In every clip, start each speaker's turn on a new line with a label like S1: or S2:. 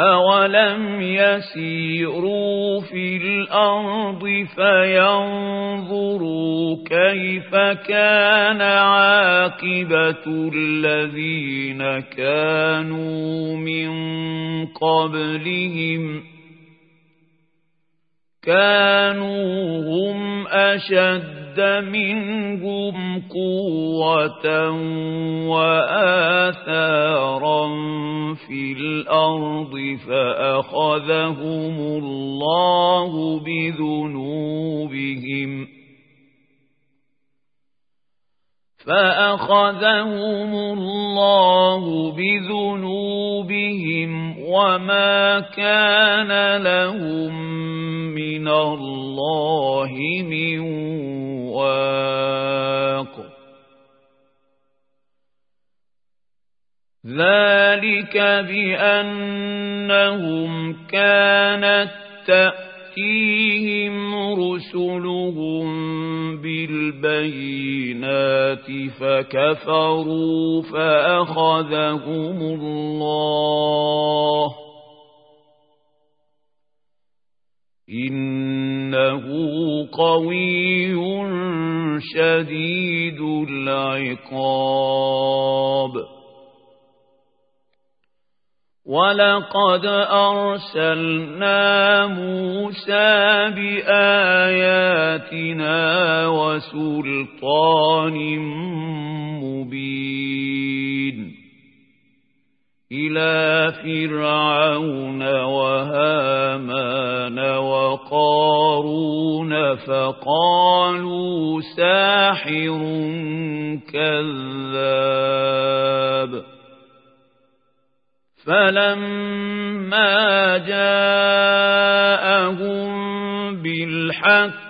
S1: أولم يسيروا في الأرض فينظروا كيف كان عاقبة الذين كانوا من قبلهم كانوا هم أشد منهم قوة وآثارا في الأرض فأخذهم الله بذنوبهم فأخذهم الله بذنوبهم وما كان لهم الله من واق. ذلك بأنهم كانت تأتيهم رسلهم بالبينات فكفروا فأخذهم الله. إنه قوي شديد العقاب. ولقد أرسلنا موسى بآياتنا وسلطان مبين. إلى فرعون وهامان وقارون فقالوا ساحر كذاب. فلما جاءهم بالحق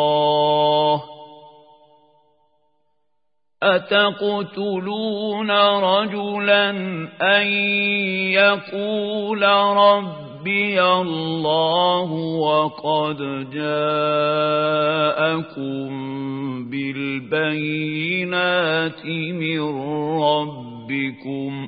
S1: أتقتلون رجلا أن يقول ربي الله وقد جاءكم بالبينات من ربكم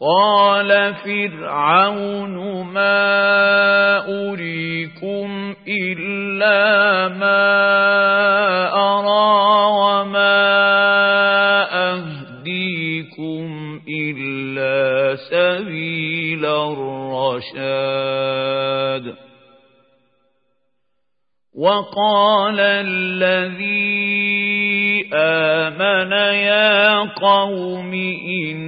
S1: قال فرعون ما أريكم إلا ما أرى وما أهديكم إلا سبيل الرشاد وقال الذي آمن يا قوم إني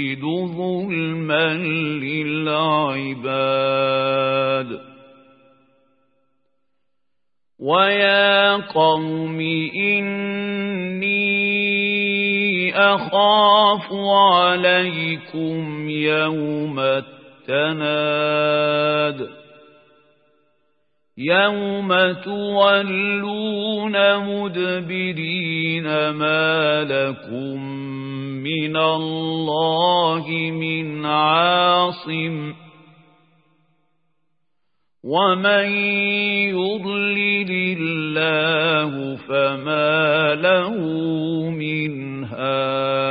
S1: ظلما للعباد. ويا قوم إني أخاف عليكم يوم التناد. يوم تولون مدبرين ما لكم من الله من عاصم ومن يضلل الله فما له من هاد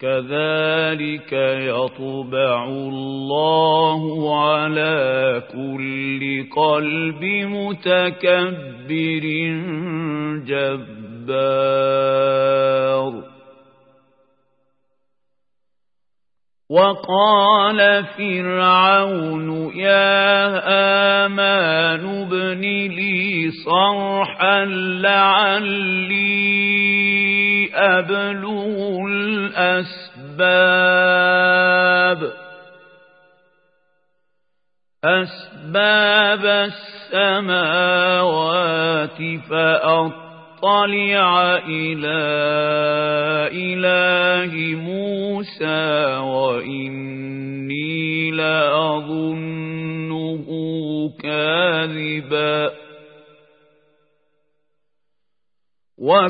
S1: كذلك يطبع الله على كل قلب متكبر جبار. وقال فرعون يا آمان ابن لي صرحا لعلي أبلغ الأسباب. أسباب السماوات فأطلع إلى إله موسى وإني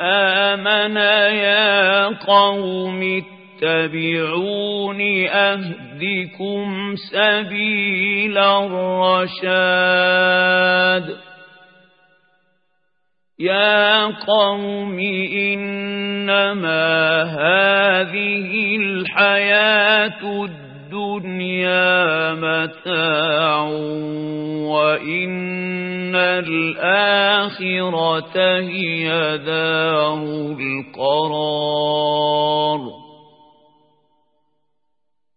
S1: آمن يا قوم اتبعون أهدكم سبيل الرشاد. يا قوم إنما هذه الحياة الدنيا متاع وإن الآخرة هي دار القرار.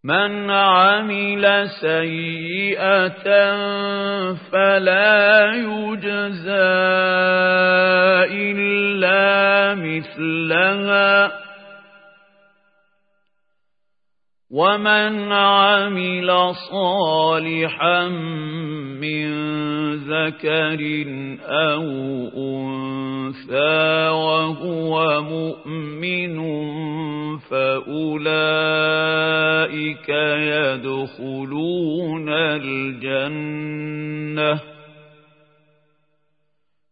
S1: من عمل سيئة فلا يجزى إلا مثلها. ومن عمل صالحا من ذكر أو أنثى وهو مؤمن فأولئك يدخلون الجنة